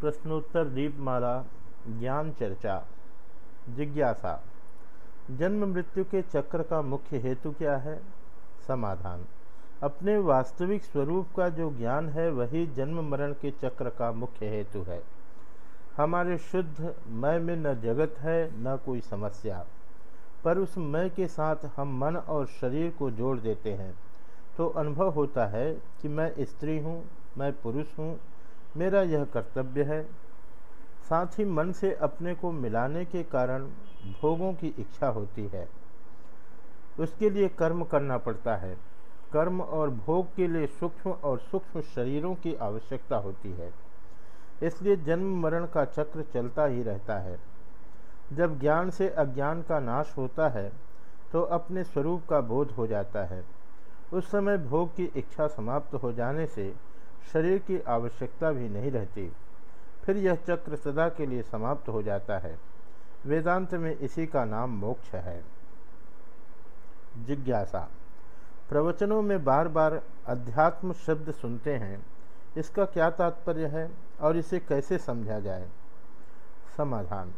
प्रश्नोत्तर दीपमाला, ज्ञान चर्चा, जिज्ञासा। जन्म मृत्यु के चक्र का मुख्य हेतु क्या है? समाधान। अपने वास्तविक स्वरूप का जो ज्ञान है, वही जन्म मरण के चक्र का मुख्य हेतु है। हमारे शुद्ध मय में न जगत है, न कोई समस्या। पर उस मय के साथ हम मन और शरीर को जोड़ देते हैं। तो अनुभव होता है कि मैं स्त्री हूँ, मैं पुरुष हूँ मेरा यह कर्तव्य है, साथ ही मन से अपने को मिलाने के कारण भोगों की इच्छा होती है। उसके लिए कर्म करना पड़ता है। कर्म और भोग के लिए सूक्ष्म और सूक्ष्म शरीरों की आवश्यकता होती है। इसलिए जन्म मरण का चक्र चलता ही रहता है। जब ज्ञान से अज्ञान का नाश होता है तो अपने स्वरूप का बोध हो जाता है। उस समय भोग की इच्छा समाप्त हो जाने से शरीर की आवश्यकता भी नहीं रहती। फिर यह चक्र सदा के लिए समाप्त हो जाता है। वेदांत में इसी का नाम मोक्ष है। जिज्ञासा। प्रवचनों में बार बार अध्यात्म शब्द सुनते हैं। इसका क्या तात्पर्य है और इसे कैसे समझा जाए? समाधान।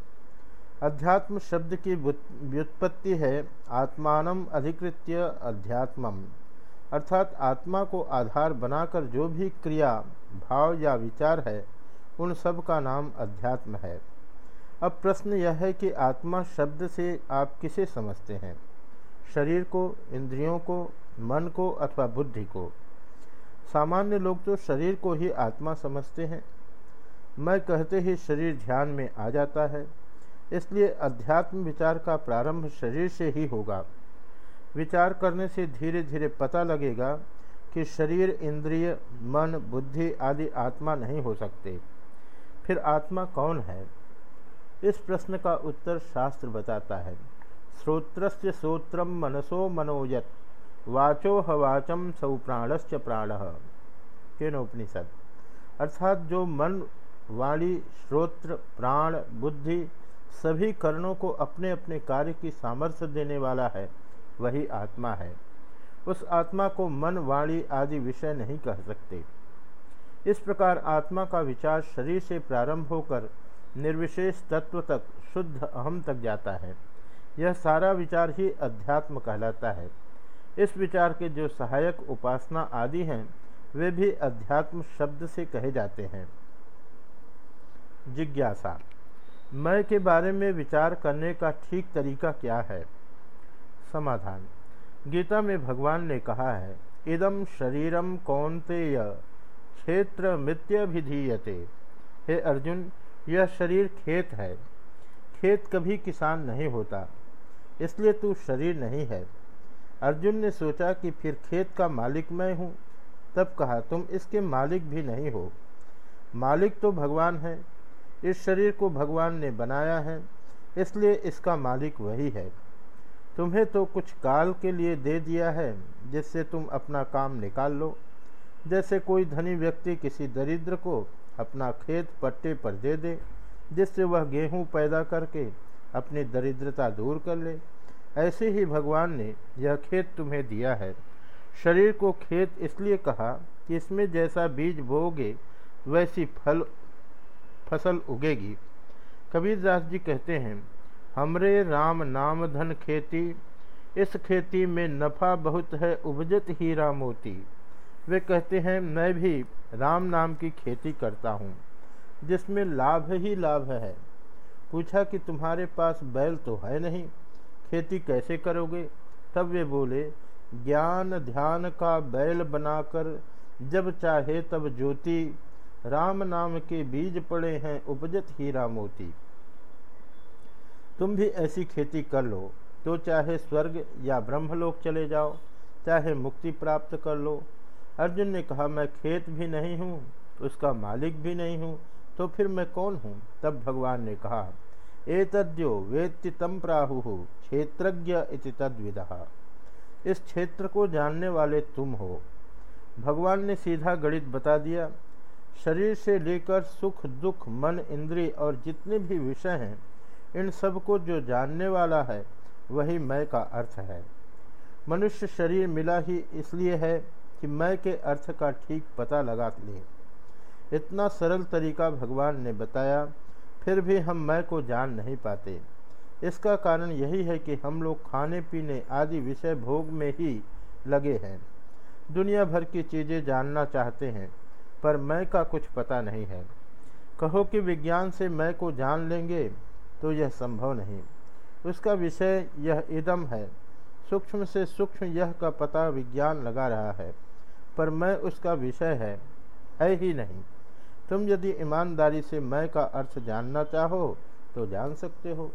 अध्यात्म शब्द की व्युत्पत्ति है आत्मान अधिकृत्य अध्यात्मम। अर्थात आत्मा को आधार बनाकर जो भी क्रिया, भाव या विचार है, उन सब का नाम अध्यात्म है। अब प्रश्न यह है कि आत्मा शब्द से आप किसे समझते हैं? शरीर को, इंद्रियों को, मन को अथवा बुद्धि को? सामान्य लोग तो शरीर को ही आत्मा समझते हैं। मैं कहते ही शरीर ध्यान में आ जाता है, इसलिए अध्यात्म विचार का प्रारंभ शरीर से ही होगा। विचार करने से धीरे धीरे पता लगेगा कि शरीर, इंद्रिय, मन, बुद्धि आदि आत्मा नहीं हो सकते। फिर आत्मा कौन है? इस प्रश्न का उत्तर शास्त्र बताता है। श्रोत्रस्य श्रोत्रम मनसो मनोयत, वाचो हवाचम सौ प्राणश्च प्राण। केनोपनिषद। अर्थात जो मन, वाणी, श्रोत्र, प्राण, बुद्धि सभी कर्णों को अपने अपने कार्य की सामर्थ्य देने वाला है वही आत्मा है। उस आत्मा को मन वाणी आदि विषय नहीं कह सकते। इस प्रकार आत्मा का विचार शरीर से प्रारंभ होकर निर्विशेष तत्व तक शुद्ध अहम तक जाता है। यह सारा विचार ही अध्यात्म कहलाता है। इस विचार के जो सहायक उपासना आदि हैं, वे भी अध्यात्म शब्द से कहे जाते हैं। जिज्ञासा। मैं के बारे में विचार करने का ठीक तरीका क्या है? समाधान। गीता में भगवान ने कहा है इदम शरीरम कौनतेय क्षेत्र मृत्यभिधीयते हे अर्जुन, यह शरीर खेत है। खेत कभी किसान नहीं होता, इसलिए तू शरीर नहीं है। अर्जुन ने सोचा कि फिर खेत का मालिक मैं हूँ, तब कहा, तुम इसके मालिक भी नहीं हो। मालिक तो भगवान है, इस शरीर को भगवान ने बनाया है, इसलिए इसका मालिक वही है। तुम्हें तो कुछ काल के लिए दे दिया है, जिससे तुम अपना काम निकाल लो। जैसे कोई धनी व्यक्ति किसी दरिद्र को अपना खेत पट्टे पर दे दे, जिससे वह गेहूँ पैदा करके अपनी दरिद्रता दूर कर ले। ऐसे ही भगवान ने यह खेत तुम्हें दिया है। शरीर को खेत इसलिए कहा कि इसमें जैसा बीज बोगे वैसी फल, फ़सल उगेगी। कबीरदास जी कहते हैं हमरे राम नाम धन खेती, इस खेती में नफ़ा बहुत है, उपजत हीरा मोती। वे कहते हैं, मैं भी राम नाम की खेती करता हूँ, जिसमें लाभ ही लाभ है। पूछा कि तुम्हारे पास बैल तो है नहीं, खेती कैसे करोगे? तब वे बोले, ज्ञान ध्यान का बैल बनाकर जब चाहे तब ज्योति, राम नाम के बीज पड़े हैं, उपजत हीरा मोती। तुम भी ऐसी खेती कर लो तो चाहे स्वर्ग या ब्रह्मलोक चले जाओ, चाहे मुक्ति प्राप्त कर लो। अर्जुन ने कहा, मैं खेत भी नहीं हूँ, उसका मालिक भी नहीं हूँ तो फिर मैं कौन हूँ? तब भगवान ने कहा ए तद्यो वेत्ति तम प्राहु क्षेत्रज्ञ इति तद्विदा। इस क्षेत्र को जानने वाले तुम हो। भगवान ने सीधा गणित बता दिया, शरीर से लेकर सुख, दुख, मन, इंद्रिय और जितने भी विषय हैं इन सबको जो जानने वाला है, वही मैं का अर्थ है। मनुष्य शरीर मिला ही इसलिए है कि मैं के अर्थ का ठीक पता लगा ले। इतना सरल तरीका भगवान ने बताया, फिर भी हम मैं को जान नहीं पाते। इसका कारण यही है कि हम लोग खाने पीने आदि विषय भोग में ही लगे हैं। दुनिया भर की चीज़ें जानना चाहते हैं, पर मैं का कुछ पता नहीं है। कहो कि विज्ञान से मैं को जान लेंगे? तो यह संभव नहीं। उसका विषय यह इदम है। सूक्ष्म से सूक्ष्म यह का पता विज्ञान लगा रहा है, पर मैं उसका विषय है है ही नहीं। तुम यदि ईमानदारी से मैं का अर्थ जानना चाहो तो जान सकते हो।